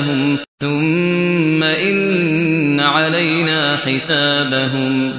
إيابهم ثم إن علينا حسابهم